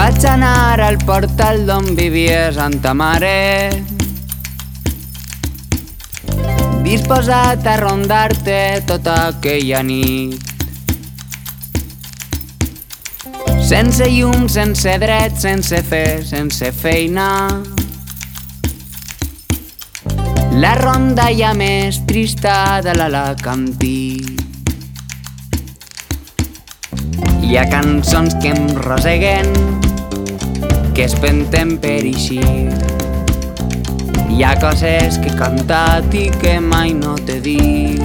Vaig anar al portal d'on vivia Santa Mare Disposat a rondar-te tota aquella nit. Sense llum, sense dret, sense fer, sense feina. La ronda ja més trista de l'Alacantí Hi ha cançons que em roseguen que es penten per eixir. Hi ha coses que he cantat i que mai no t'he dit.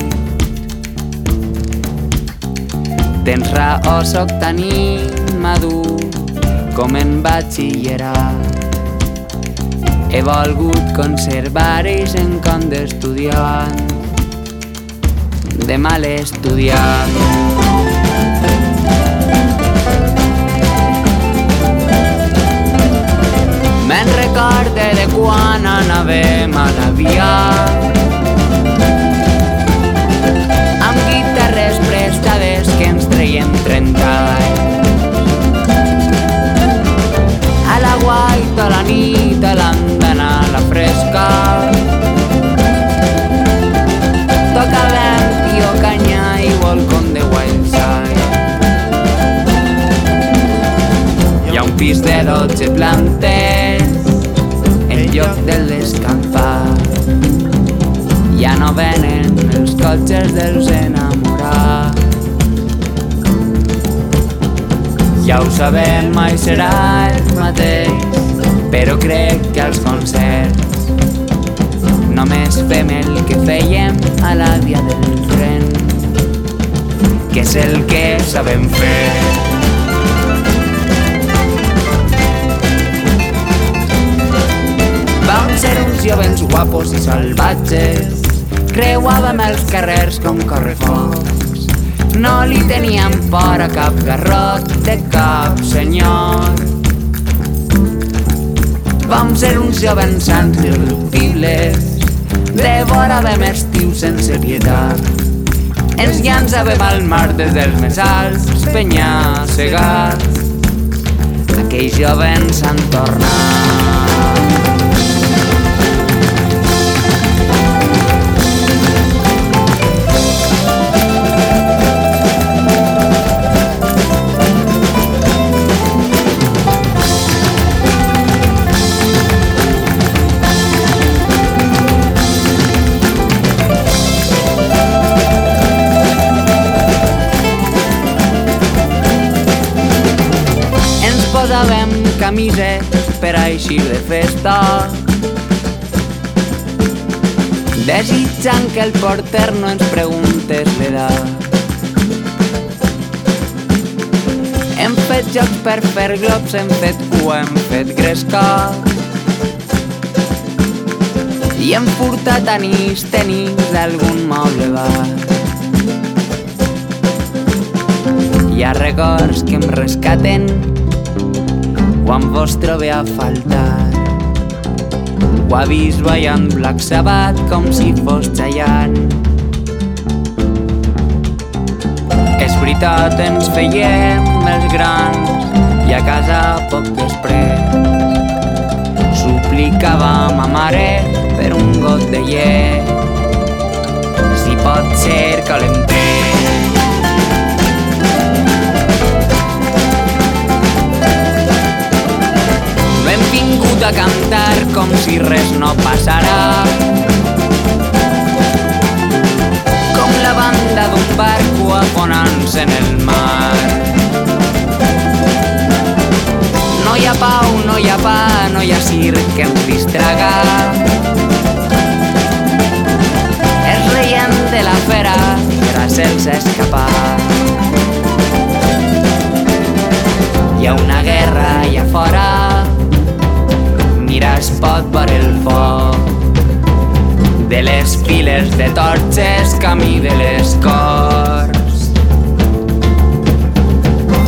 Tens raó, soc tan immadur com en batxillerat. He volgut conservar ells en com d'estudiant, de mal estudiant. Me'n recorde de quan anàvem a la via amb guitarres prestades que ens treiem 30 anys. A la guaita, a la nit, a l'andana, a la fresca. Tocàvem tio canya i Welcome de Wildside. Hi ha un pis de 12 plantes Ja no venen els cotxes dels enamorats. Ja ho sabem, mai serà el mateix, però crec que als concerts només fem el que fèiem a la via del tren, que és el que sabem fer. Vam ser uns jovens guapos i salvatges, creuàvem els carrers com correfocs. No li teníem por a cap garrot de cap senyor. Vam ser uns jovens sants irreductibles, devoràvem estiu sense pietat. Ens llançàvem al mar des dels més alts penya-segats. Aquells jovens han tornat. Camises per a eixir de festa desitjant que el porter no ens preguntés l'edat. Hem fet jocs per fer globs, hem fet cua, hem fet gresca i hem furtat anís, tenis d'algun moble bar. Hi ha records que em rescaten quan vos trobé a faltar. Ho ha vist ballant Black Sabbath com si fos Chayanne. És veritat, ens feiem els grans i a casa poc després suplicàvem a mare per un got de llet si pot ser calentet. Com si res no passara. Com la banda d'un barco afonant-se en el mar. No hi ha pau, no hi ha pa, no hi ha circ que ens distraga. Es reien de la fera per a ser-se escapar. Mira es pot veure el foc de les files de torxes camí de les cors.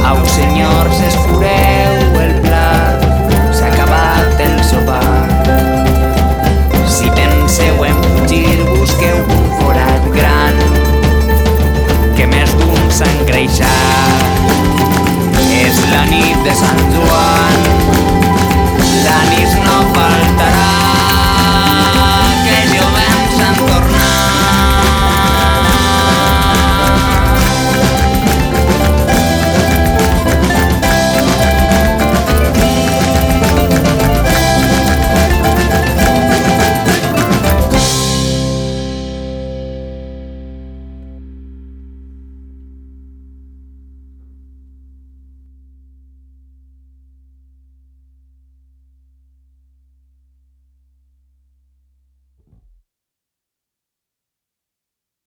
Au, senyors, escureu el plat, s'ha acabat el sopar. Si penseu en fugir, busqueu un forat gran, que més d'un s'ha engreixat. És la nit de Sant